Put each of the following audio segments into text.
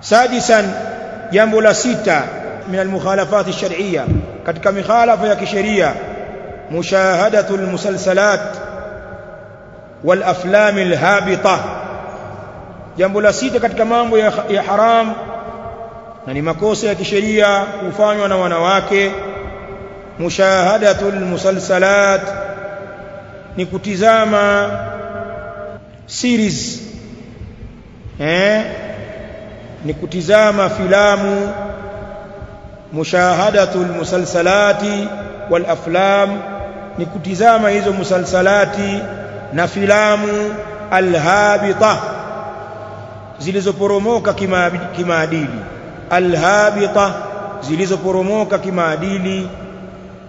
sadisan jambo la sita min almukhalafat alshar'iyya katika mikhalafa ya kisheria mushahadatu almusalsalat wal aflam alhabita. Jambo la sita katika mambo ya, haram na ni makosa ya kisheria kufanywa na wanawake mushahadatu almusalsalat ni kutizama series eh ni kutizama filamu mushahadatu almusalsalati wal aflam ni kutizama hizo musalsalati na filamu alhabita zilizoporomoka kimaadili. Alhabita zilizoporomoka kimaadili.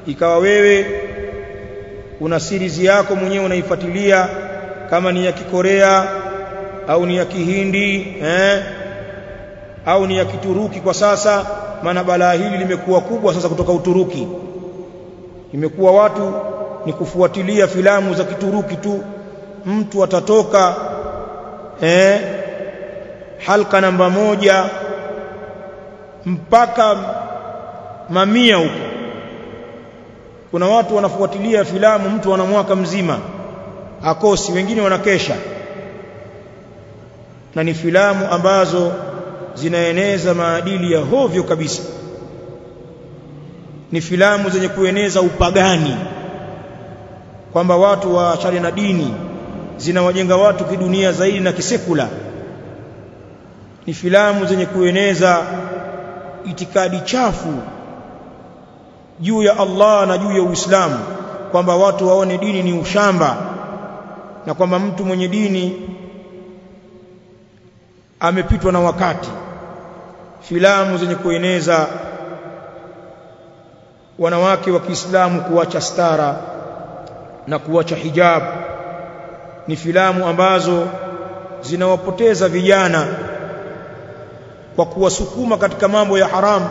Ikawa wewe una series yako mwenyewe unaifuatilia kama ni ya kikorea au ni ya kihindi eh au ni ya kituruki kwa sasa? Maana balaa hili limekuwa kubwa sasa kutoka uturuki. Imekuwa watu ni kufuatilia filamu za kituruki tu. Mtu atatoka eh halka namba moja mpaka mamia huko. Kuna watu wanafuatilia filamu mtu ana mwaka mzima akosi wengine wanakesha. Na ni filamu ambazo zinaeneza maadili ya hovyo kabisa. Ni filamu zenye kueneza upagani kwamba watu waachane na dini zinawajenga watu kidunia zaidi na kisekula. Ni filamu zenye kueneza itikadi chafu juu ya Allah na juu ya Uislamu kwamba watu waone dini ni ushamba na kwamba mtu mwenye dini amepitwa na wakati. Filamu zenye kueneza wanawake wa Kiislamu kuacha stara na kuacha hijab ni filamu ambazo zinawapoteza vijana kwa kuwasukuma katika mambo ya haramu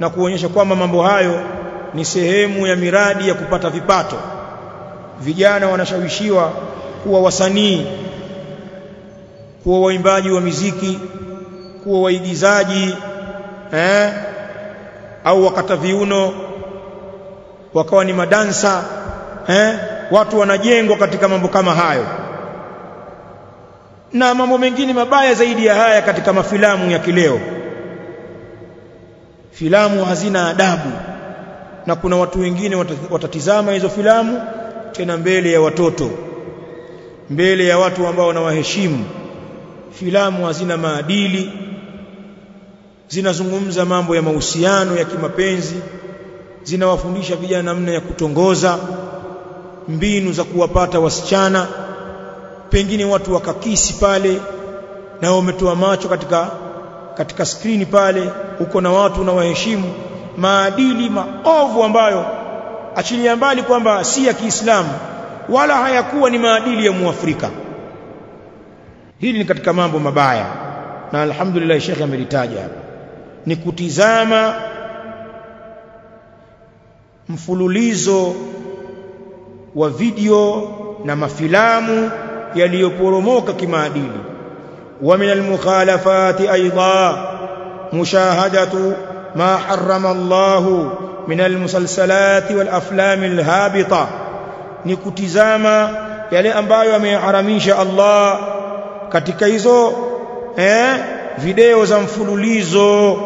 na kuonyesha kwamba mambo hayo ni sehemu ya miradi ya kupata vipato. Vijana wanashawishiwa kuwa wasanii kuwa waimbaji wa miziki kuwa waigizaji eh au wakata viuno wakawa ni madansa eh watu wanajengwa katika mambo kama hayo. Na mambo mengine mabaya zaidi ya haya katika mafilamu ya kileo. Filamu hazina adabu na kuna watu wengine watatizama hizo filamu tena mbele ya watoto mbele ya watu ambao wanawaheshimu filamu hazina maadili zinazungumza mambo ya mahusiano ya kimapenzi zinawafundisha vijana namna ya kutongoza mbinu za kuwapata wasichana pengine watu wakakisi pale na wametoa macho katika katika skrini pale uko na watu unawaheshimu. Maadili maovu ambayo achilia mbali kwamba si ya Kiislamu wala hayakuwa ni maadili ya Muafrika hili ni katika mambo mabaya. Na alhamdulillah shekhe amelitaja hapa. Ni kutizama mfululizo wa video na mafilamu yaliyoporomoka kimaadili. Wa min almukhalafati aidha mushahadatu ma harrama Allah min almusalsalati walaflami alhabita. Ni kutizama yale ambayo ameharamisha Allah katika hizo eh video za mfululizo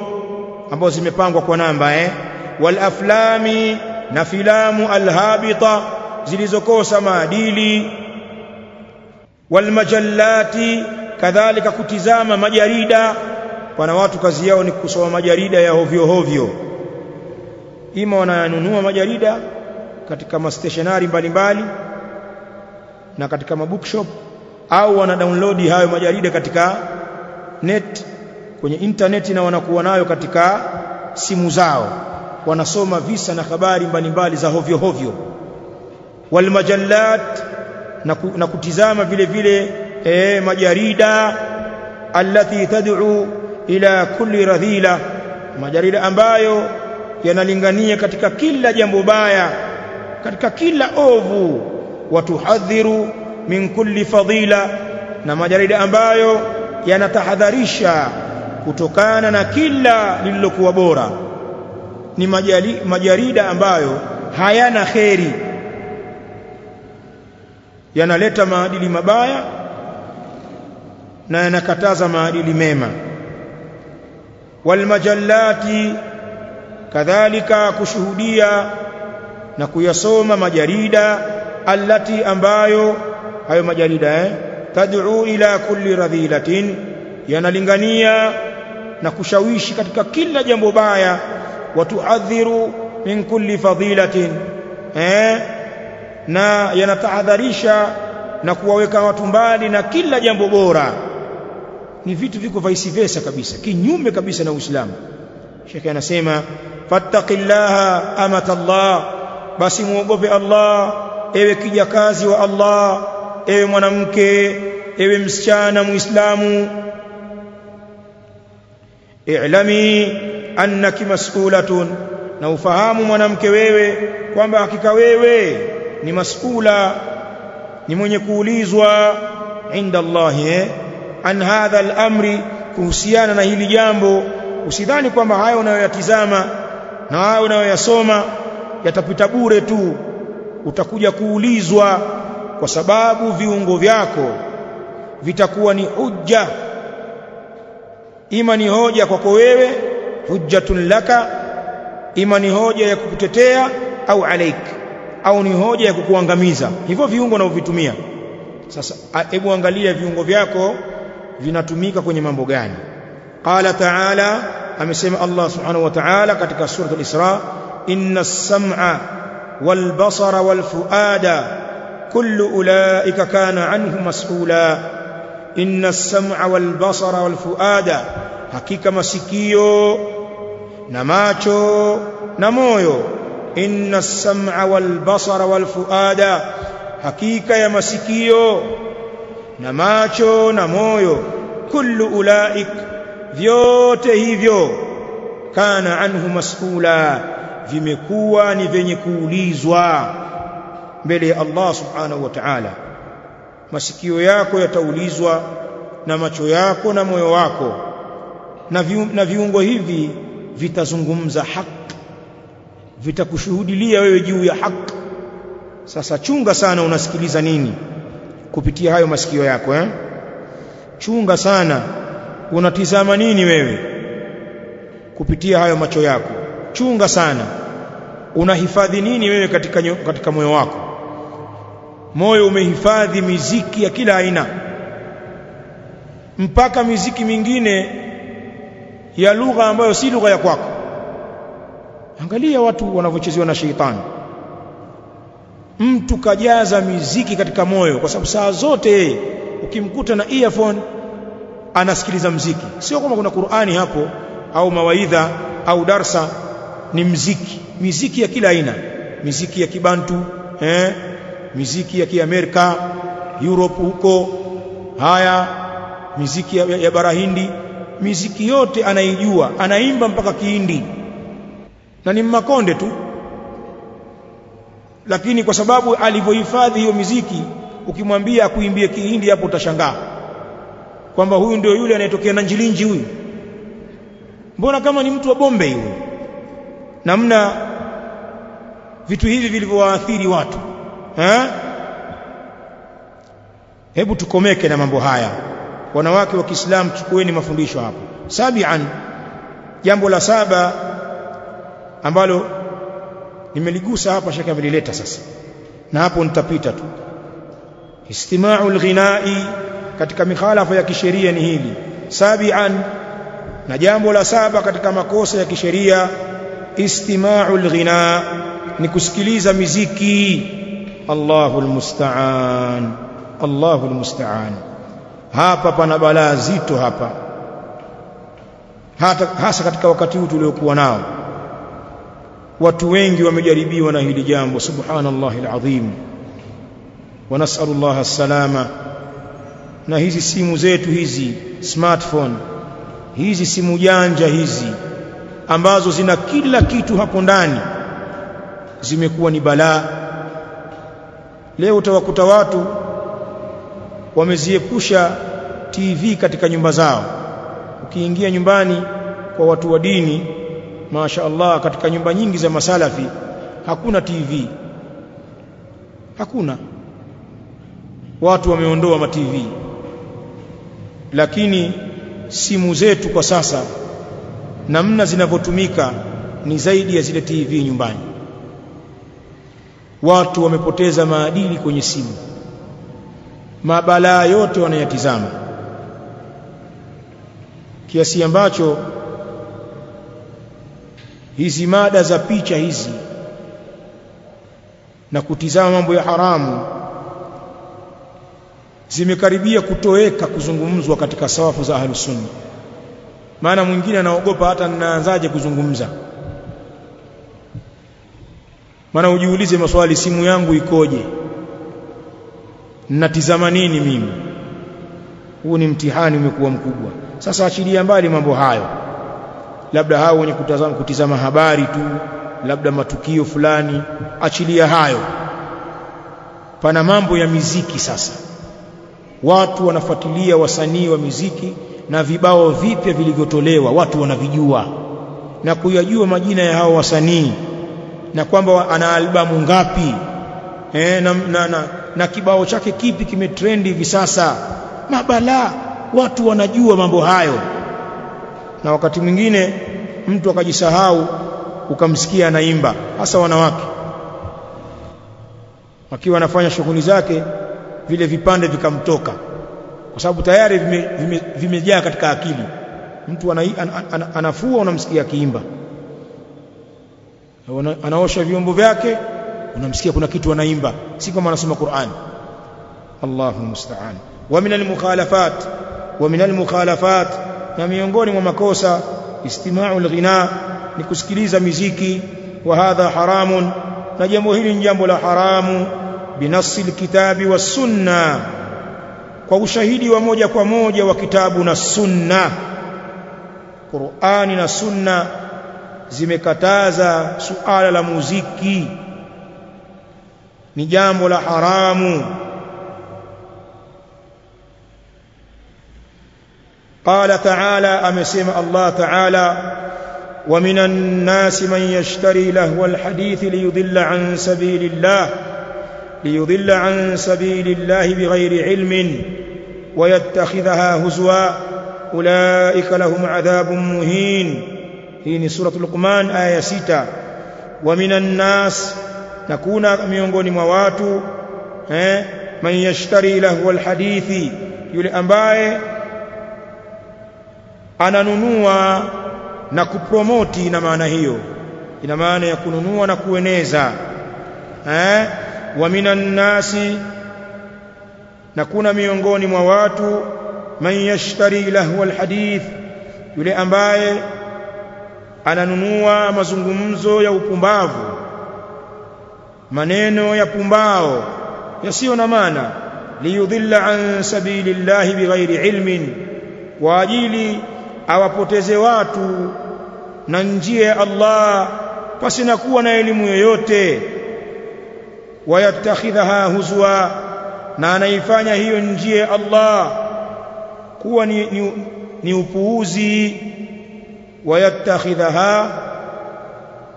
ambazo zimepangwa kwa namba eh wal aflami na filamu alhabita zilizokosa maadili wal majallati kadhalika kutizama majarida wana watu kazi yao ni kusoma majarida ya hovyo hovyo. Ima wananunua majarida katika mastationari mbalimbali na katika mabookshop au wana download hayo majarida katika net kwenye internet na wanakuwa nayo katika simu zao. Wanasoma visa na habari mbalimbali za hovyo hovyo. Wal majallat na, ku, na kutizama vile vile e, majarida allati tad'u ila kulli radhila. Majarida ambayo yanalingania katika kila jambo baya katika kila ovu. Watuhadhiru min kulli fadila na majarida ambayo yanatahadharisha kutokana na kila lililokuwa bora. Ni majali, majarida ambayo hayana kheri. Yanaleta maadili mabaya na yanakataza maadili mema. Walmajallati kadhalika kushuhudia na kuyasoma majarida allati ambayo hayo majarida eh? Tad'u ila kulli radhilatin. Yanalingania na kushawishi katika kila jambo baya. Watuadhiru min kulli fadilatin eh? Na yanatahadharisha na kuwaweka watu mbali na kila jambo bora. Ni vitu viko vice versa kabisa kinyume kabisa na Uislamu. Sheikh anasema fattaqillaha amatallah basi muogope Allah ewe kijakazi wa Allah ewe mwanamke ewe msichana muislamu i'lami annaki mas'ulatun na ufahamu mwanamke wewe kwamba hakika wewe ni mas'ula ni mwenye kuulizwa inda Allah eh? An hadha al-amri kuhusiana na hili jambo usidhani kwamba hayo unayoyatizama na hayo unayoyasoma yatapita bure tu. Utakuja kuulizwa kwa sababu viungo vyako vitakuwa ni hujja. Ima ni hoja kwako wewe hujjatun laka. Ima ni hoja ya kukutetea au alaik. Au ni hoja ya kukuangamiza. Hivyo viungo unavyovitumia. Sasa hebu angalia viungo vyako vinatumika kwenye mambo gani. Qala ta'ala amesema Allah subhanahu wa ta'ala katika sura al-Isra inna as-sam'a wal basara wal fuada kullu ulaika كان عنه mas'ula. Inna السمع والبصر والفؤاد hakika masikio na macho na moyo. Inna as-sam'a wal basara wal fuada hakika ya masikio na macho na moyo. Kullu ulaik vyote hivyo kana anhu mas'ula vimekuwa ni vyenye kuulizwa mbele ya Allah subhanahu wa ta'ala. Masikio yako yataulizwa na macho yako na moyo wako. Na, na viungo hivi vitazungumza haki. Vitakushuhudilia wewe juu ya haki. Sasa chunga sana unasikiliza nini kupitia hayo masikio yako eh? Chunga sana unatizama nini wewe kupitia hayo macho yako? Chunga sana. Unahifadhi nini wewe katika katika moyo wako moyo umehifadhi miziki ya kila aina. Mpaka miziki mingine ya lugha ambayo si lugha ya kwako. Angalia watu wanavyochezewa na sheitani. Mtu kajaza miziki katika moyo kwa sababu saa zote ukimkuta na earphone anasikiliza mziki. Sio kama kuna Qur'ani hapo au mawaidha au darsa. Ni mziki. Miziki ya kila aina. Miziki ya kibantu eh miziki ya kiamerika Europe huko haya miziki ya, ya bara hindi miziki yote anaijua anaimba mpaka Kihindi. Na ni makonde tu. Lakini kwa sababu alivyohifadhi hiyo miziki ukimwambia akuimbie kihindi hapo utashangaa. Kwamba huyu ndio yule anayetokea na njilinji huyu. Mbona kama ni mtu wa bombe huyu? Namna vitu hivi vilivyowaathiri watu hebu tukomeke na mambo haya. Wanawake wa Kiislamu chukueni mafundisho hapo. Sabian jambo la saba ambalo nimeligusa hapa shaka amelileta sasa. Na hapo nitapita tu. Istima'u alghinai katika mikhalafa ya kisheria ni hili. Sabian na jambo la saba katika makosa ya kisheria istima'u alghina ni kusikiliza miziki Allahu almusta'an. Allahu almusta'an. Hapa pana balaa zito hapa. Hata hasa katika wakati huu tuliokuwa nao. Watu wengi wamejaribiwa na hili jambo. Subhanallahi alazim. Wa nas'alullaha as-salama. Na hizi simu zetu hizi smartphone. Hizi simu janja hizi ambazo zina kila kitu hapo ndani zimekuwa ni balaa leo utawakuta watu wameziepusha TV katika nyumba zao. Ukiingia nyumbani kwa watu wa dini Masha Allah katika nyumba nyingi za masalafi hakuna TV hakuna. Watu wameondoa ma TV lakini simu zetu kwa sasa namna zinavyotumika ni zaidi ya zile TV nyumbani watu wamepoteza maadili kwenye simu. Mabalaa yote wanayatizama. Kiasi ambacho hizi mada za picha hizi na kutizama mambo ya haramu zimekaribia kutoweka kuzungumzwa katika sawafu za ahlusunna maana mwingine anaogopa hata ninaanzaje kuzungumza maana ujiulize maswali simu yangu ikoje? Natizama nini mimi? Huu ni mtihani umekuwa mkubwa. Sasa achilia mbali mambo hayo. Labda hao wenye kutazama kutizama habari tu labda matukio fulani achilia hayo. Pana mambo ya miziki sasa. Watu wanafuatilia wasanii wa miziki na vibao vipya vilivyotolewa watu wanavijua. Na kuyajua majina ya hao wasanii na kwamba ana albamu ngapi? Eh, na, na, na, na kibao chake kipi kimetrendi hivi sasa? Mabala watu wanajua mambo hayo. Na wakati mwingine mtu akajisahau ukamsikia anaimba hasa wanawake. Wakiwa anafanya shughuli zake vile vipande vikamtoka. Kwa sababu tayari vimejaa vime, vime katika akili. Mtu ana, an, an, anafua unamsikia akiimba anaosha vyombo vyake unamsikia kuna kitu anaimba. Si kama anasoma Qur'an. Allahu musta'an. Wa min al-mukhalafat wa min al-mukhalafat na miongoni mwa makosa istima'u al-ghina ni kusikiliza miziki wa hadha haramun. Na jambo hili ni jambo la haramu. Binafsi al-kitabi was sunna. Kwa ushahidi wa moja kwa moja wa kitabu na sunna. Qur'ani na sunna zimekataza suala la muziki. Ni jambo la haramu. قال تعالى أمسم الله تعالى ومن الناس من يشتري لهو الحديث ليضل عن سبيل الله ليضل عن سبيل الله بغير علم ويتخذها هزوا أولئك لهم عذاب مهين hii ni sura Luqman aya ya sita. Wa minan nas na kuna miongoni mwa watu eh man yashtari lahu alhadithi yule ambaye ananunua na kupromoti na maana hiyo. Ina maana ya kununua na kueneza eh wa minan nas na kuna miongoni mwa watu man yashtari lahu alhadith yule ambaye ananunua mazungumzo ya upumbavu maneno ya pumbao yasiyo na maana liyudhilla an sabilillahi bighairi ilmin kwa ajili awapoteze watu na njia ya Allah pasina kuwa na elimu yoyote. Wayattakhidhaha huzwa na anaifanya hiyo njia ya Allah kuwa ni, ni, ni upuuzi ويتخذها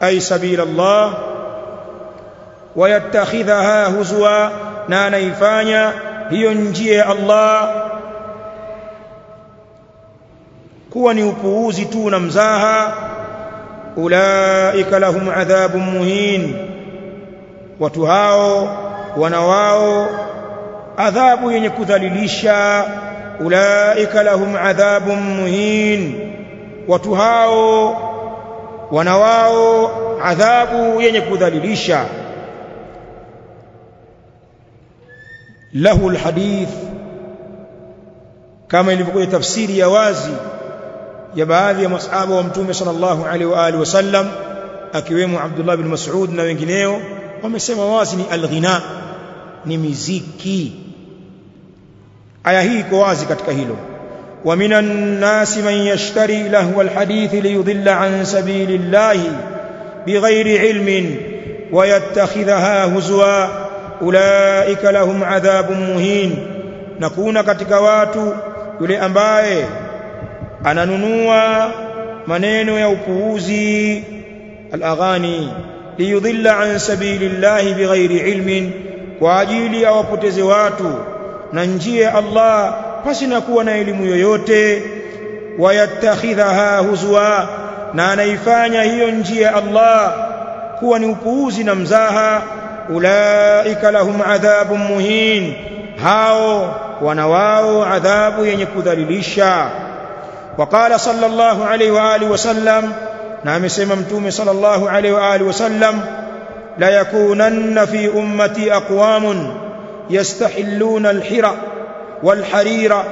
أي سبيل الله ويتخذها هزوى نانيفانيا ينجي الله. كواني أبوزتون مزاها أولئك لهم عذاب مهين. وتهاو ونواو عذاب ينكذ ليشا أولئك لهم عذاب مهين. Watu hao wana wao adhabu yenye kudhalilisha. Lahu alhadith kama ilivyokuja tafsiri ya wazi ya baadhi ya masahaba wa mtume sallallahu alaihi wa alihi wasallam akiwemo Abdullah bin Mas'ud na wengineo wamesema wazi ni alghina ni miziki. Aya hii iko wazi katika hilo wa minan nasi man yashtari lahu alhadith liyudilla an sabilillahi bighairi ilmin wa yattakhidhaha huzwa ulaika lahum adhabun muhin na kuna katika watu yule ambaye ananunua maneno ya upuuzi al-aghani liyudhilla an sabilillahi bighairi ilmin kwa ajili awapoteze watu na njia ya Allah pasi na kuwa na elimu yoyote wayattakhidhaha huzwa na anaifanya hiyo njia Allah kuwa ni upuuzi na mzaha ulaika lahum adhabun muhin hao wana wao adhabu yenye kudhalilisha وقال صلى الله عليه واله وسلم na amesema mtume sallallahu alaihi wa alihi wasallam la yakunanna fi ummati aqwamun yastahilluna alhira walharira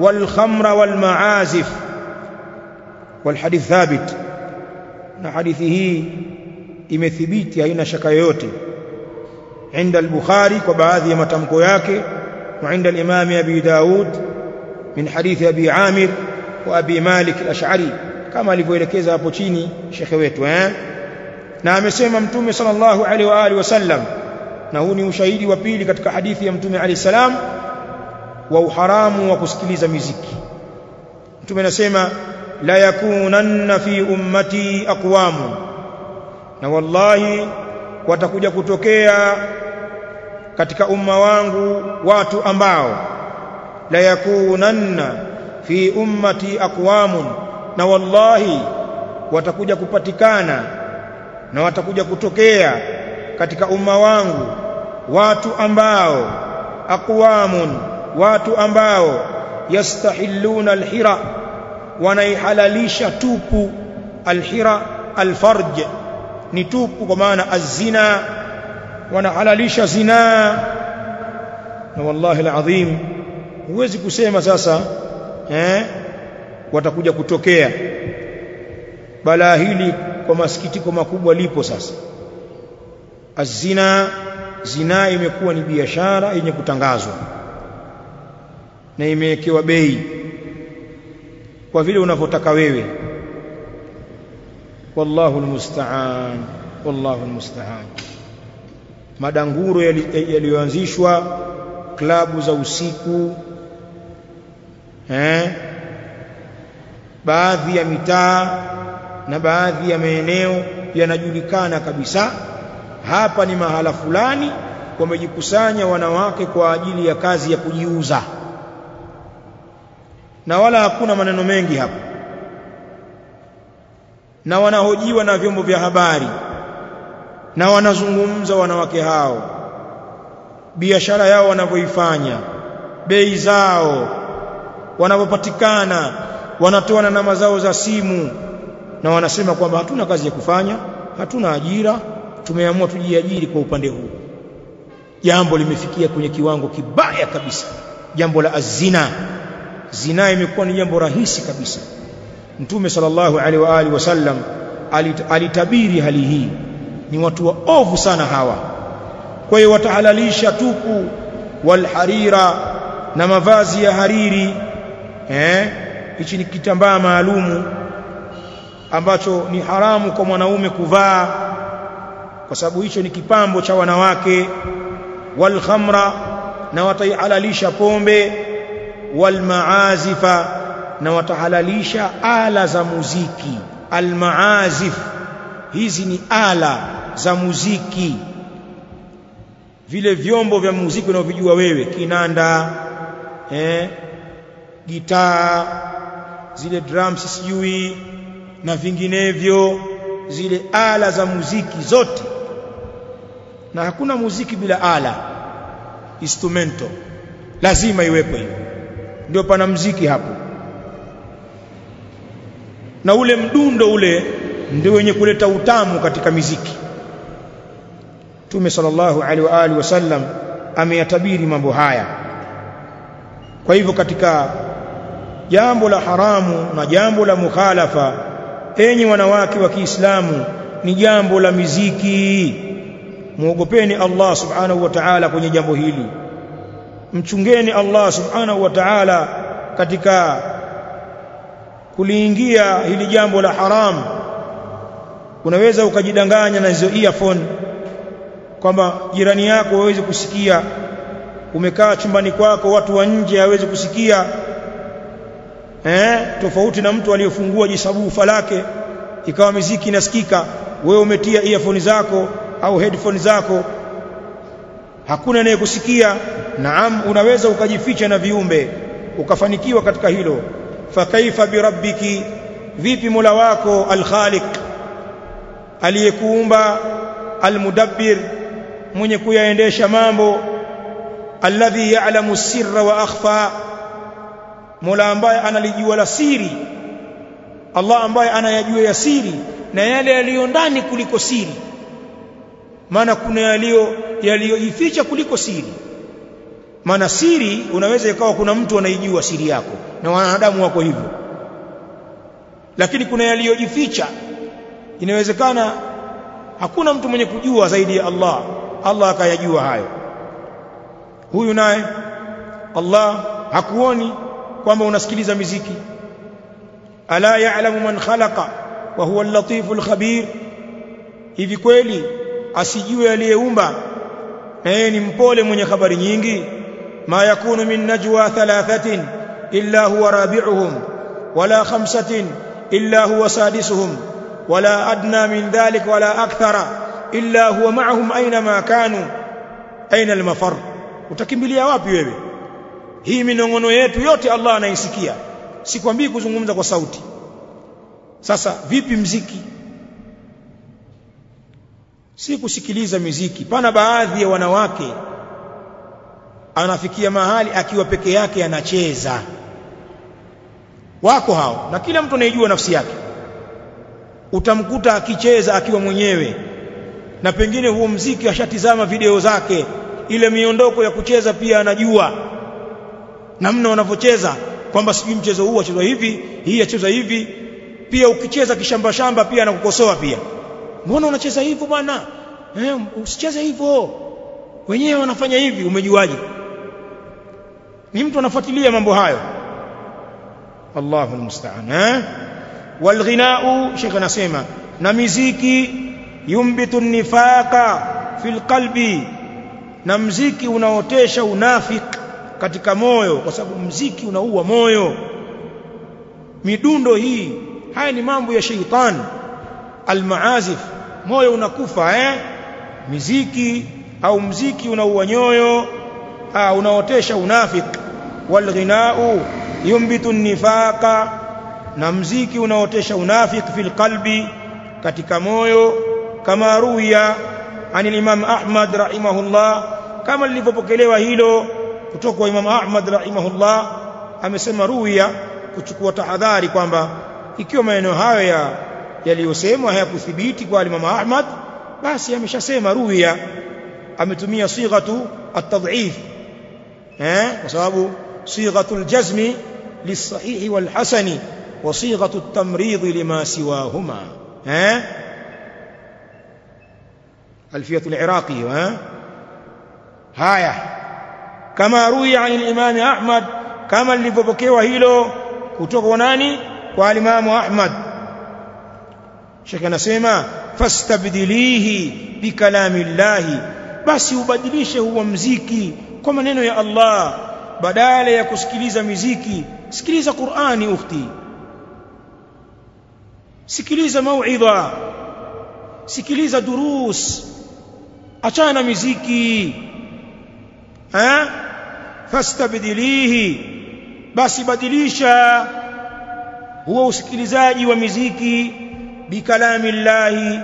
walkhamra walmaazif walhadith thabit na hadithi hii imethibiti haina shaka yoyote عند البخاري وبعض matamko yake وعند الامام ابي داود من حديث ابي عامر وابي مالك الاشعري kama alivyoelekeza hapo chini shekhe wetu eh na amesema mtume sallallahu alaihi wa alihi wasallam na huu ni ushahidi wa pili katika hadithi ya mtume alayhi salam wa uharamu wa kusikiliza miziki. Mtume anasema la yakunanna fi ummati aqwamu. Na wallahi watakuja kutokea katika umma wangu watu ambao la yakunanna fi ummati aqwamun. Na wallahi watakuja kupatikana na watakuja kutokea katika umma wangu watu ambao aqwamun watu ambao yastahilluna alhira wanaihalalisha tupu alhira alfarj. Ni tupu kwa maana azina wanahalalisha zina. Na wallahi alazim huwezi kusema sasa eh watakuja kutokea. Balaa hili kwa masikitiko makubwa lipo sasa. Azina zina imekuwa ni biashara yenye kutangazwa na imewekewa bei kwa vile unavyotaka wewe. Wallahu almusta'an wallahu almusta'an. Madanguro yaliyoanzishwa klabu za usiku eh? Baadhi ya mitaa na baadhi ya maeneo yanajulikana kabisa. Hapa ni mahala fulani wamejikusanya wanawake kwa ajili ya kazi ya kujiuza na wala hakuna maneno mengi hapa na wanahojiwa na vyombo vya habari. Na wanazungumza wanawake hao. Biashara yao wanavyoifanya. Bei zao. Wanavyopatikana. Wanatoa na namba zao za simu. Na wanasema kwamba hatuna kazi ya kufanya. Hatuna ajira. Tumeamua tujiajiri kwa upande huu. Jambo limefikia kwenye kiwango kibaya kabisa. Jambo la azina zina imekuwa ni jambo rahisi kabisa. Mtume sallallahu alaihi wa alihi wasallam alitabiri hali hii. Ni watu wa ovu sana hawa. Kwa hiyo watahalalisha tupu walharira na mavazi ya hariri eh? Hichi ni kitambaa maalumu ambacho ni haramu kwa mwanaume kuvaa kwa sababu hicho ni kipambo cha wanawake. Wal khamra na wataihalalisha pombe wal maazifa na watahalalisha ala za muziki. Almaazif hizi ni ala za muziki. Vile vyombo vya muziki unavyojua wewe kinanda eh gitaa zile drums sijui na vinginevyo zile ala za muziki zote. Na hakuna muziki bila ala instrumento lazima iwepo hiyo ndio pana mziki hapo. Na ule mdundo ule ndio wenye kuleta utamu katika miziki. Mtume sallallahu alaihi wa alihi wasallam ameyatabiri mambo haya. Kwa hivyo katika jambo la haramu na jambo la mukhalafa enyi wanawake wa Kiislamu ni jambo la miziki. Muogopeni Allah subhanahu wa ta'ala kwenye jambo hili mchungeni Allah subhanahu wa ta'ala katika kuliingia hili jambo la haramu unaweza ukajidanganya na hizo earphone kwamba jirani yako hawezi kusikia. Umekaa chumbani kwako watu wa nje hawezi kusikia. Eh tofauti na mtu aliyefungua jisabufa lake ikawa miziki inasikika wewe umetia earphone zako au headphone zako. Hakuna anayekusikia naam unaweza ukajificha na viumbe ukafanikiwa katika hilo. Fa kaifa birabbiki vipi mola wako alkhaliq aliyekuumba almudabbir mwenye kuyaendesha mambo alladhi ya'lamu sirra wa akhfa mola ambaye analijua la siri Allah ambaye anayajua ya siri na yale yaliyo ndani kuliko siri. Maana kuna yaliyo yaliyojificha kuliko siri maana siri unaweza ikawa kuna mtu anaijua siri yako na wanadamu wako hivyo. Lakini kuna yaliyojificha. Inawezekana hakuna mtu mwenye kujua zaidi ya Allah. Allah akayajua hayo. Huyu naye Allah hakuoni kwamba unasikiliza miziki. Ala ya'lamu man khalaqa wa huwa al-latifu al-khabir hivi kweli asijue aliyeumba yeye ni mpole mwenye habari nyingi ma yakunu min نجوى ثلاثة إلا huwa رابعهم ولا خمسة illa huwa سادسهم ولا adna من ذلك wala أكثر illa huwa معهم أينما كانوا. aina al-mafar utakimbilia wapi wewe? Hii minongono yetu yote Allah anaisikia. Sikwambii kuzungumza kwa sauti. Sasa vipi mziki? Si kusikiliza miziki pana baadhi ya wanawake anafikia mahali akiwa peke yake anacheza. Wako hao na kila mtu anayejua nafsi yake. Utamkuta akicheza akiwa mwenyewe. Na pengine huo mziki ashatizama video zake. Ile miondoko ya kucheza pia anajua. Namna wanavyocheza kwamba sijui mchezo huu achezwa hivi hii achezwa hivi. Pia ukicheza kishamba shamba pia anakukosoa pia. Mbona unacheza hivyo bwana? Eh usicheze hivyo. Wenyewe wanafanya hivi umejuaje ni mtu anafuatilia mambo hayo. Allahu almusta'an eh walghina'u Sheikh anasema na miziki yumbitu nifaqa fil qalbi na mziki unaotesha unafik katika moyo kwa sababu mziki unaua moyo. Midundo hii haya ni mambo ya sheitani almaazif moyo unakufa eh? Miziki au mziki unaua nyoyo unaotesha unafik. Walghina'u yumbitu nifaqa na mziki unaotesha unafik fil qalbi katika moyo kama ruya anil imam ahmad rahimahullah. Kama lilivyopokelewa hilo kutoka kwa imam ahmad rahimahullah amesema ruya kuchukua tahadhari kwamba ikiwa maneno hayo ya yaliyosemwa hayakuthibiti kwa imam ahmad basi ameshasema ruya ametumia sighatu at-tad'if eh kwa sababu sighatu al-jazmi lis-sahih wal-hasani wa sighatu at-tamrid lima siwahuma eh alfiyat al-iraqi eh haya kama ruya an al-imam ahmad kama lilivyopokewa hilo kutoka kwa nani kwa al-imam ahmad Sheikh anasema fastabdilihi bikalamillahi basi ubadilishe huo mziki kwa maneno ya Allah badala ya kusikiliza miziki sikiliza Qur'ani ukhti. Sikiliza mauidha sikiliza durus. Achana na miziki. Eh fastabdilihi basi badilisha. Huo usikilizaji wa miziki bikalami llahi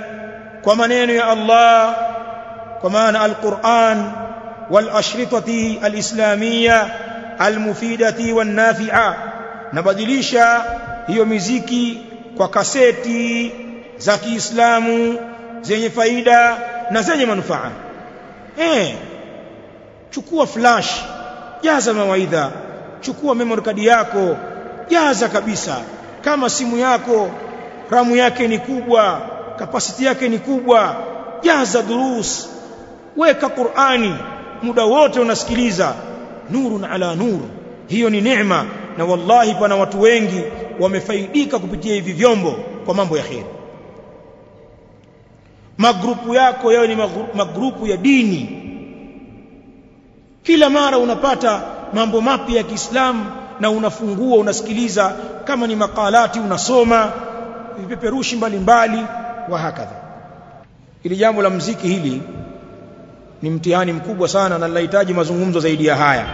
kwa maneno ya Allah kwa maana alquran والاشرطه الاسلاميه المفيده والنافعه nabadilisha hiyo miziki kwa kaseti za Kiislamu zenye faida na zenye manufaa eh chukua flash jaza mawaidha chukua memory card yako jaza kabisa kama simu yako ramu yake ni kubwa kapasiti yake ni kubwa jaza durus weka Qur'ani muda wote unasikiliza nurun ala nur. Hiyo ni neema na wallahi pana watu wengi wamefaidika kupitia hivi vyombo kwa mambo ya kheri. Magrupu yako yao ni magrupu ya dini. Kila mara unapata mambo mapya ya Kiislamu na unafungua unasikiliza kama ni makalati unasoma vipeperushi mbalimbali wa hakadha. Ili jambo la mziki hili ni mtihani mkubwa sana na linahitaji mazungumzo zaidi ya haya.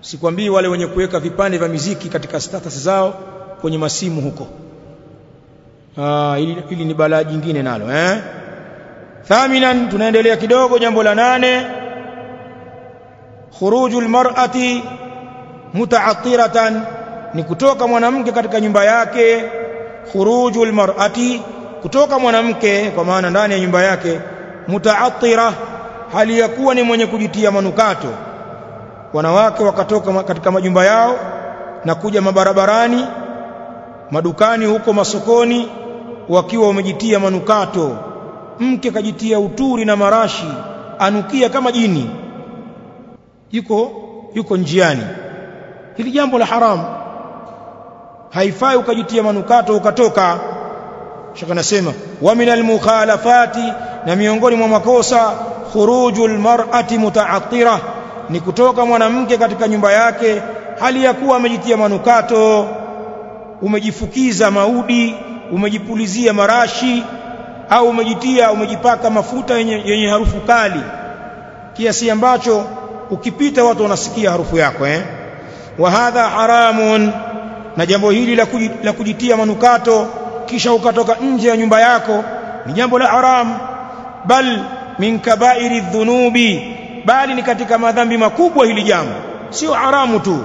Sikwambii wale wenye kuweka vipande vya miziki katika status zao kwenye masimu huko. Ah ili, ili ni balaa jingine nalo eh? Thaminan tunaendelea kidogo jambo la nane. Khurujul mar'ati muta'attiratan ni kutoka mwanamke katika nyumba yake. Khurujul mar'ati kutoka mwanamke kwa maana ndani ya nyumba yake mutaattira hali ya kuwa ni mwenye kujitia manukato. Wanawake wakatoka katika majumba yao na kuja mabarabarani madukani huko masokoni wakiwa wamejitia manukato. Mke kajitia uturi na marashi anukia kama jini. Yuko yuko njiani. Hili jambo la haramu haifai ukajitia manukato ukatoka. Shaka nasema wa minal mukhalafati na miongoni mwa makosa khurujul mar'ati muta'attira ni kutoka mwanamke katika nyumba yake hali ya kuwa amejitia manukato umejifukiza maudi umejipulizia marashi au umejitia umejipaka mafuta yenye, yenye harufu kali. Kiasi ambacho ukipita watu wanasikia harufu yako eh? Wa hadha haramun na jambo hili la, la kujitia manukato kisha ukatoka nje ya nyumba yako ni jambo la haram bal min kabairi dhunubi bali ni katika madhambi makubwa hili jambo. Sio haramu tu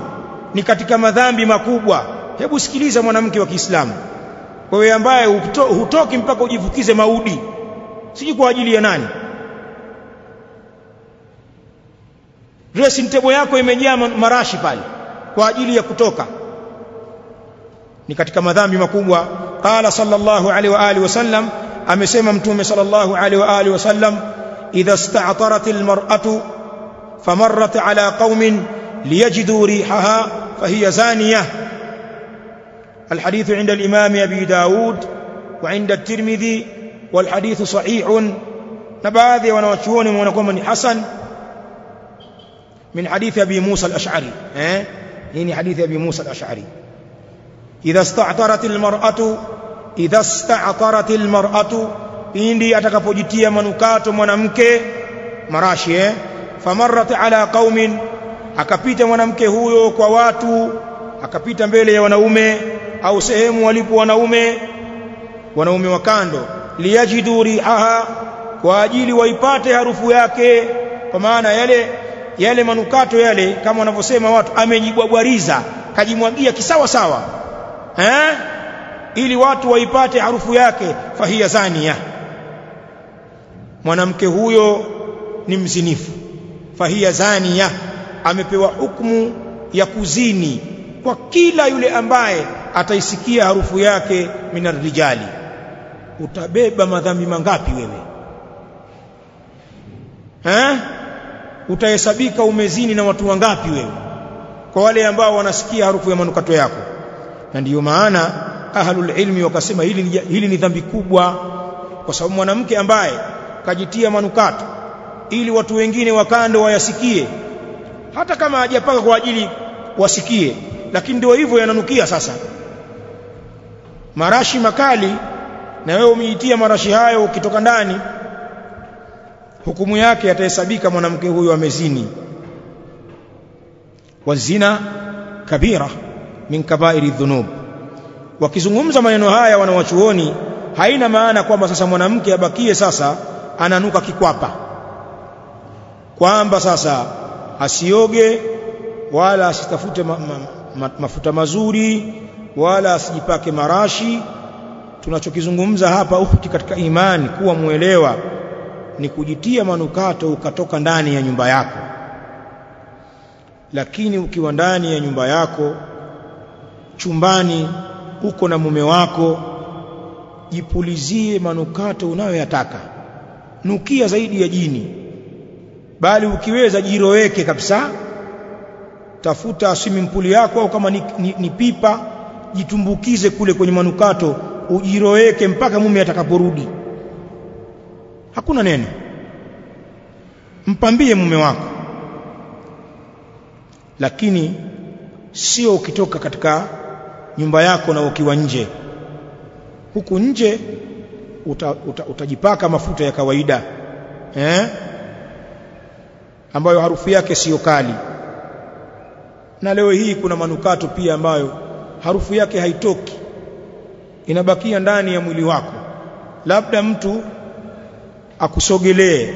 ni katika madhambi makubwa. Hebu sikiliza mwanamke wa Kiislamu. Wewe ambaye hutoki mpaka ujifukize maudi. Siji kwa ajili ya nani. Dressing table yako imejaa marashi pale kwa ajili ya kutoka. Ni katika madhambi makubwa. Qala sallallahu alaihi wa alihi wasallam amesema mtume sallallahu alaihi wa alihi wasallam idha sta'tarat almar'atu famarrat ala qaumin liyajidu rihaha fahiya zaniyah الحديث عند الإمام أبي داود وعند الترمذي والحديث صحيح. نبعض ونوشون ونقوم من حسن من حديث أبي موسى الأشعري. آه؟ يعني حديث أبي موسى الأشعري. إذا استعطرت المرأة idha sta'tarat almar'atu pindi atakapojitia manukato mwanamke marashi eh? Famarrat ala qaumin akapita mwanamke huyo kwa watu akapita mbele ya wanaume au sehemu walipo wanaume wanaume wa kando liyajiduri rihaha kwa ajili waipate harufu yake kwa maana yale yale manukato yale kama wanavyosema watu amejibwabwariza kajimwagia kisawa sawa eh? Ili watu waipate harufu yake fahiya zania mwanamke huyo ni mzinifu fahiya zania amepewa hukumu ya kuzini kwa kila yule ambaye ataisikia harufu yake minarrijali utabeba madhambi mangapi wewe? Eh utahesabika umezini na watu wangapi wewe? Kwa wale ambao wanasikia harufu ya manukato yako. Na ndiyo maana ahlul ilmi wakasema hili hili ni dhambi kubwa kwa sababu mwanamke ambaye kajitia manukato ili watu wengine wakando wayasikie hata kama hajapaka kwa ajili wasikie lakini ndio hivyo yananukia sasa. Marashi makali na wewe umeitia marashi hayo ukitoka ndani hukumu yake atahesabika mwanamke huyo amezini wa wazina kabira min kabairi dhunub wakizungumza maneno haya wanawachuoni haina maana kwamba sasa mwanamke abakie sasa ananuka kikwapa. Kwamba sasa asioge wala asitafute ma, ma, ma, mafuta mazuri wala asijipake marashi. Tunachokizungumza hapa ukhti katika imani kuwa muelewa ni kujitia manukato ukatoka ndani ya nyumba yako. Lakini ukiwa ndani ya nyumba yako chumbani uko na mume wako jipulizie manukato unayoyataka. Nukia zaidi ya jini. Bali ukiweza jiroweke kabisa. Tafuta swimming pool yako au kama ni, ni, ni pipa jitumbukize kule kwenye manukato ujiroweke mpaka mume atakaporudi. Hakuna neno. Mpambie mume wako. Lakini sio ukitoka katika nyumba yako na ukiwa nje. Huku nje uta, uta, utajipaka mafuta ya kawaida eh? ambayo harufu yake siyo kali. Na leo hii kuna manukato pia ambayo harufu yake haitoki. Inabakia ndani ya mwili wako. Labda mtu akusogelee.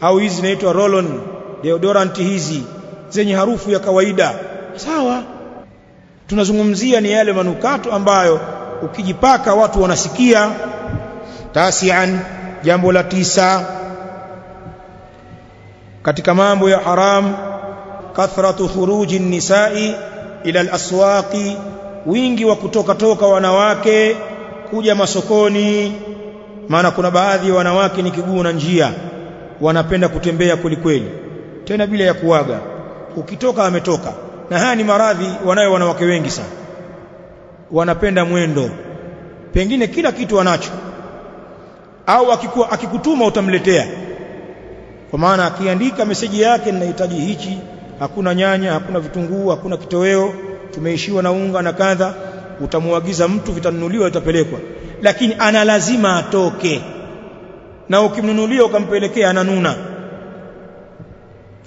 Au hizi zinaitwa roll-on deodorant hizi zenye harufu ya kawaida. Sawa tunazungumzia ni yale manukato ambayo ukijipaka watu wanasikia. Tasian jambo la tisa katika mambo ya haram kathratu khuruji nisai ila alaswaqi wingi wa kutoka toka wanawake kuja masokoni. Maana kuna baadhi ya wanawake ni kiguu na njia wanapenda kutembea kwelikweli tena bila ya kuwaga. Ukitoka ametoka na haya ni maradhi wanayo wanawake wengi sana. Wanapenda mwendo. Pengine kila kitu wanacho. Au akiku, akikutuma utamletea. Kwa maana akiandika meseji yake ninahitaji hichi hakuna nyanya hakuna vitunguu hakuna kitoweo tumeishiwa na unga na kadha utamuagiza mtu vitanunuliwa vitapelekwa lakini ana lazima atoke. Na ukimnunulia ukampelekea ananuna.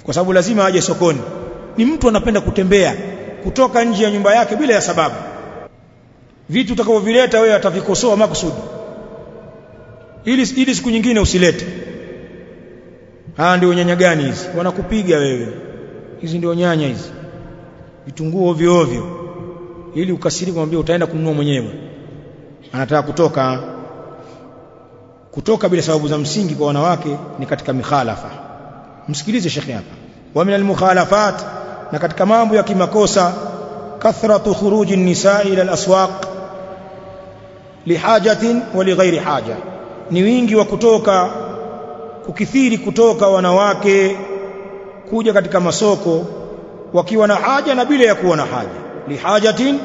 Kwa sababu lazima aje sokoni ni mtu anapenda kutembea kutoka nje ya nyumba yake bila ya sababu. Vitu utakavyovileta wewe atavikosoa makusudi. Ili ili siku nyingine usilete. Haya ndio nyanya gani hizi? Wanakupiga wewe. Hizi ndio nyanya hizi. Vitunguo ovyo ovyo. Ili ukasiri kumwambia utaenda kununua mwenyewe. Anataka kutoka kutoka bila sababu za msingi kwa wanawake ni katika mikhalafa. Msikilize shekhi hapa. Wa min almukhalafat na katika mambo ya kimakosa kathratu khuruji nisaa ila alaswaq lihajatin wa lighairi haja. Ni wingi wa kutoka kukithiri kutoka wanawake kuja katika masoko wakiwa na haja na bila ya kuwa na haja. Lihajatin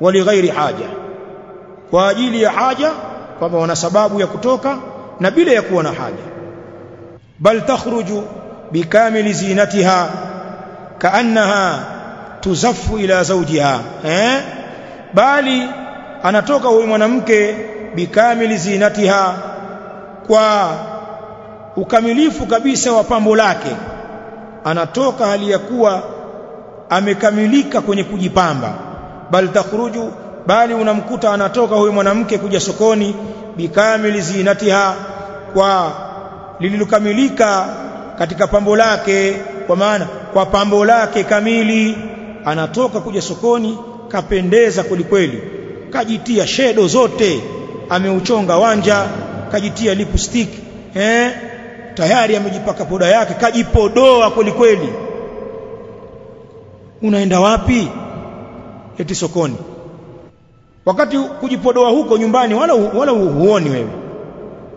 wa lighairi haja. Kwa ajili ya haja kwamba wana sababu ya kutoka na bila ya kuwa na haja. Bal takhruju bikamili zinatiha kaannaha tuzafu ila zawjiha eh? Bali anatoka huyu mwanamke bikamili zinatiha kwa ukamilifu kabisa wa pambo lake. Anatoka hali ya kuwa amekamilika kwenye kujipamba. Bal takhruju bali unamkuta anatoka huyu mwanamke kuja sokoni bikamili zinatiha kwa lililokamilika katika pambo lake. Kwa maana kwa pambo lake kamili anatoka kuja sokoni kapendeza kwelikweli kajitia shedo zote ameuchonga wanja kajitia lipstick eh? Tayari amejipaka poda yake kajipodoa kwelikweli unaenda wapi? Eti sokoni. Wakati kujipodoa huko nyumbani wala wala huoni wewe.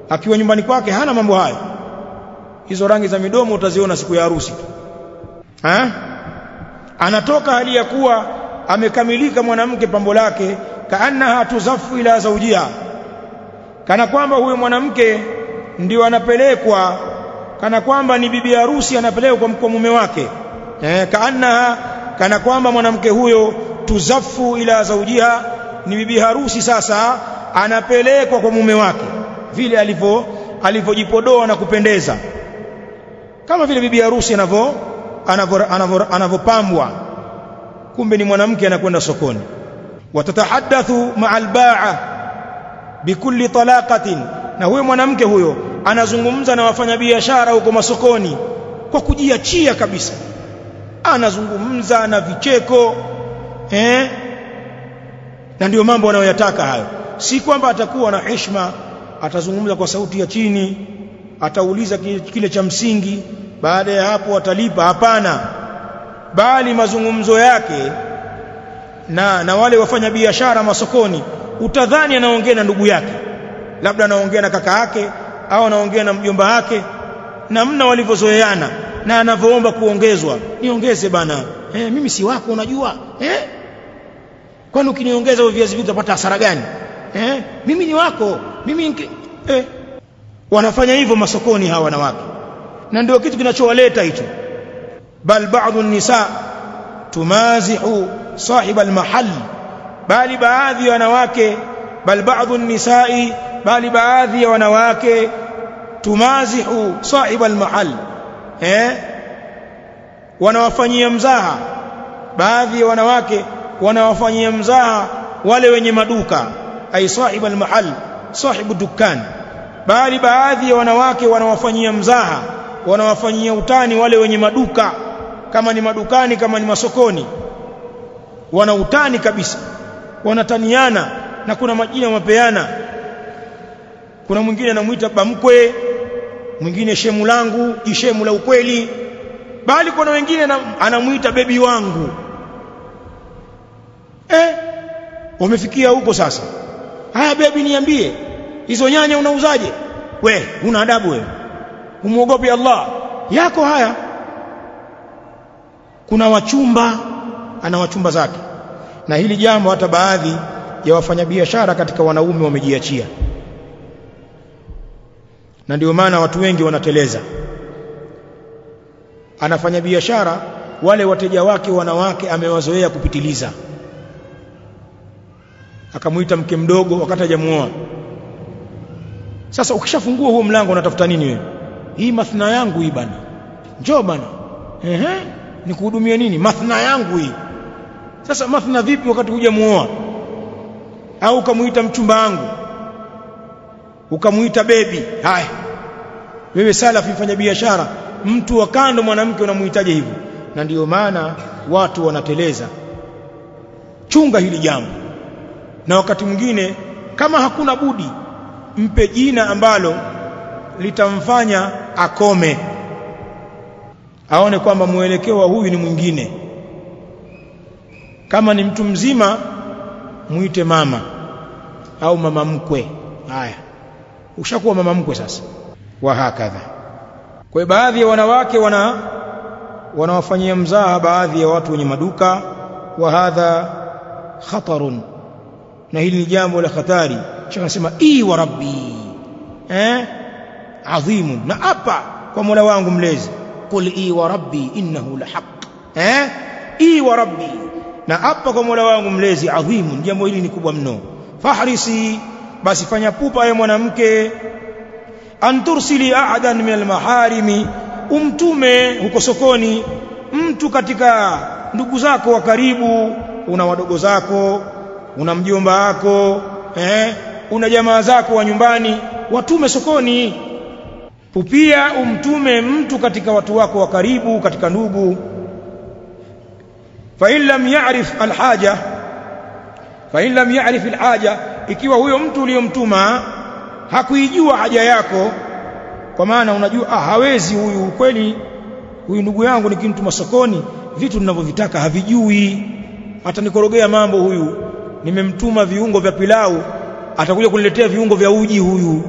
Akiwa nyumbani kwake hana mambo hayo. Hizo rangi za midomo utaziona siku ya harusi ha? anatoka hali ya kuwa amekamilika mwanamke pambo lake kaannaha tuzafu ila zaujia kana kwamba huyo mwanamke ndio anapelekwa kana kwamba ni bibi harusi anapelekwa kwa mume wake. Eh kaannaha kana kwamba mwanamke huyo tuzafu ila zaujia ni bibi harusi sasa anapelekwa kwa mume wake. Vile alivyo alivyojipodoa na kupendeza. Kama vile bibi harusi anavyo anavyopambwa kumbe ni mwanamke anakwenda sokoni. Watatahaddathu ma'al ba'a bikulli talaqatin na huyo mwanamke huyo anazungumza na wafanyabiashara huko masokoni kwa kujiachia kabisa. Anazungumza na vicheko eh? Na ndio mambo anayoyataka hayo. Si kwamba atakuwa na heshima atazungumza kwa sauti ya chini atauliza kile cha msingi baada ya hapo watalipa? Hapana. Bali mazungumzo yake na na wale wafanya biashara masokoni utadhani anaongea na ndugu yake. Labda anaongea na kaka yake au anaongea na mjomba wake. Namna walivyozoeana na anavyoomba kuongezwa. Niongeze bana. Eh, mimi si wako unajua. Eh? Kwani ukiniongeza hiyo viazi vitu utapata hasara gani? Eh? Mimi ni wako. Mimi eh? Wanafanya hivyo masokoni hawa wanawake na ndio kitu kinachowaleta hicho. Bal ba'dhu an-nisa tumazihu sahib al-mahall. Bali baadhi ya wanawake bal ba'dhu an-nisa'i bali baadhi ya wanawake tumazihu sahib al-mahall. Eh? Wanawafanyia mzaha. Baadhi ya wanawake wanawafanyia mzaha wale wenye maduka. Ay sahib al-mahall sahibu dukkan. Bali baadhi ya wanawake wanawafanyia mzaha wanawafanyia utani wale wenye maduka kama ni madukani kama ni masokoni. Wana utani kabisa wanataniana na kuna majina mapeana kuna mwingine anamuita bamkwe mwingine shemu langu jishemu la ukweli. Bali kuna wengine anamuita bebi wangu. Eh wamefikia huko sasa. Haya bebi niambie hizo nyanya unauzaje? We una adabu wewe umuogopi Allah. Yako haya. Kuna wachumba ana wachumba zake. Na hili jambo hata baadhi ya wafanyabiashara katika wanaume wamejiachia. Na ndio maana watu wengi wanateleza. Anafanya biashara wale wateja wake wanawake amewazoea kupitiliza. Akamuita mke mdogo wakati hajamuoa. Sasa ukishafungua huo mlango unatafuta nini wewe hii mathna yangu hii bana. Njoo bana. Ehe? Nikuhudumie nini? Mathna yangu hii. Sasa mathna vipi wakati hujamuoa? Au ukamuita mchumba wangu? Ukamuita bebi haya. Wewe salafi mfanya biashara mtu wa kando mwanamke unamuhitaji hivyo? Na ndiyo maana watu wanateleza. Chunga hili jambo. Na wakati mwingine kama hakuna budi mpe jina ambalo litamfanya akome. Aone kwamba mwelekeo wa huyu ni mwingine. Kama ni mtu mzima muite mama au mama mkwe. Haya. Ushakuwa mama mkwe sasa. Wa hakadha. Kwa baadhi ya wanawake wana wanawafanyia mzaha baadhi ya watu wenye maduka. Wa hadha khatarun. Na hili ni jambo la hatari shaka ii wa rabbi. Eh adhimu na hapa kwa Mola wangu mlezi. Qul i wa rabbi innahu lahaq eh? I wa rabbi. Na hapa kwa Mola wangu mlezi adhimu jambo hili ni kubwa mno. Fahrisi basi fanya pupa ya mwanamke. Antursili ahadan min almaharimi umtume huko sokoni. Mtu katika ndugu zako wa karibu. Una wadogo zako una mjomba wako eh? Una jamaa zako wa nyumbani. Watume sokoni pia umtume mtu katika watu wako wa karibu katika ndugu. Fa in lam ya'rif alhaja fa in lam ya'rif alhaja ikiwa huyo mtu uliyomtuma hakuijua haja yako kwa maana unajua ah, hawezi huyu kweli huyu ndugu yangu nikimtuma sokoni vitu ninavyovitaka havijui. Atanikorogea mambo huyu nimemtuma viungo vya pilau atakuja kuniletea viungo vya uji huyu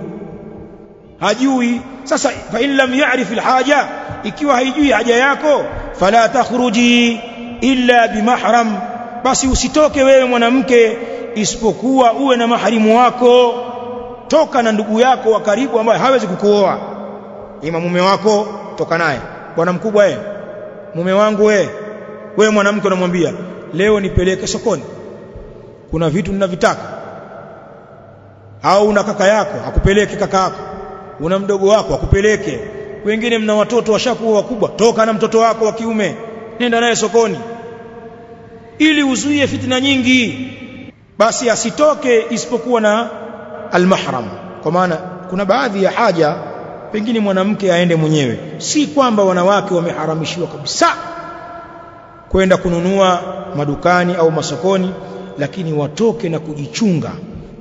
hajui. Sasa fa in lam ya'rif alhaja ikiwa haijui haja yako fala takhruji illa bimahram. Basi usitoke wewe mwanamke isipokuwa uwe na maharimu wako. Toka na ndugu yako wa karibu ambaye hawezi kukuoa. Ima mume wako toka naye. Bwana mkubwa eh mume wangu wewe wewe mwanamke unamwambia leo nipeleke sokoni. Kuna vitu ninavitaka au una kaka yako akupeleke kaka yako una mdogo wako akupeleke. Wengine mna watoto washakuwa wakubwa. Toka na mtoto wako wa kiume. Nenda naye sokoni. Ili uzuie fitina nyingi. Basi asitoke isipokuwa na almahram. Kwa maana kuna baadhi ya haja pengine mwanamke aende mwenyewe. Si kwamba wanawake wameharamishiwa kabisa kwenda kununua madukani au masokoni lakini watoke na kujichunga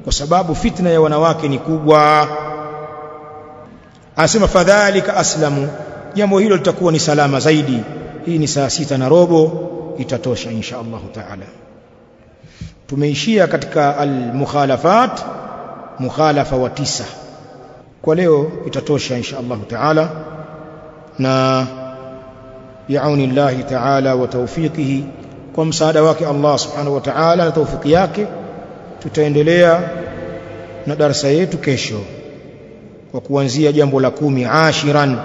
kwa sababu fitna ya wanawake ni kubwa anasema fadhalika aslamu. Jambo hilo litakuwa ni salama zaidi. Hii ni saa sita na robo itatosha insha Allah taala. Tumeishia katika al-mukhalafat mukhalafa wa tisa. Kwa leo itatosha insha Allah taala. Na biauni Allah taala wa tawfiqihi kwa msaada wake Allah subhanahu wa ta'ala na tawfiki yake tutaendelea na darasa yetu kesho kwa kuanzia jambo la kumi ashiran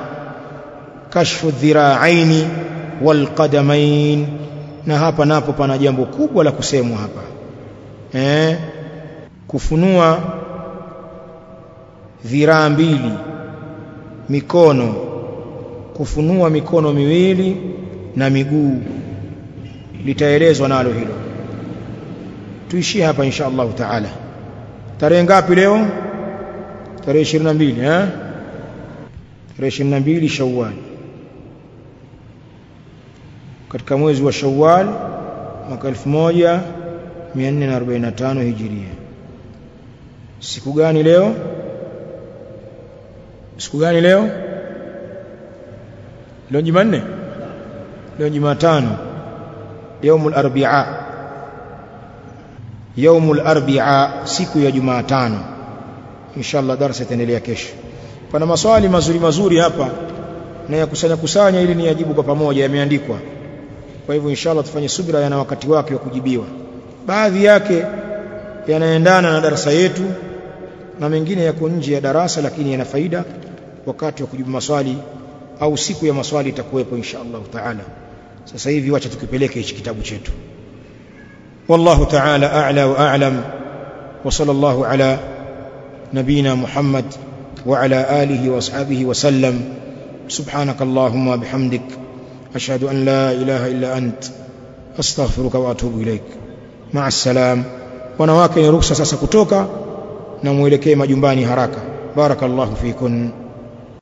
kashfu dhira'aini walqadamain na hapa napo pana jambo kubwa la kusemwa hapa. Eh? Kufunua dhiraa mbili mikono. Kufunua mikono miwili na miguu. Litaelezwa nalo hilo. Tuishie hapa insha Allah taala. Tarehe ngapi leo tarehe 22 eh? Tarehe 22 Shawwal. Katika mwezi wa Shawwal mwaka 1445 Hijiria. Siku gani leo? Siku gani leo? Leo Jumanne? Leo Jumatano. Yaumul arbi'a. Yaumul arbi'a siku ya Jumatano inshallah darasa itaendelea kesho. Pana maswali mazuri mazuri hapa na ya kusanya kusanya ili niyajibu kwa pamoja yameandikwa. Kwa hivyo inshallah tufanye subira yana wakati wake wa kujibiwa. Baadhi yake yanaendana na darasa yetu na mengine yako nje ya darasa lakini yana faida wakati wa kujibu maswali au siku ya maswali itakuwepo inshallah taala. Sasa hivi wacha tukipeleke hichi kitabu chetu. Wallahu taala a'la wa a'lam. Wa sallallahu ala nabina muhammad wa ala alihi wa ashabihi wa sallam subhanak allahumma bihamdik ashhadu an la ilaha illa ant astaghfiruka wa atubu ilaik ma'a salam wanawake ni ruhusa sasa kutoka na muelekee majumbani haraka barakallahu fikun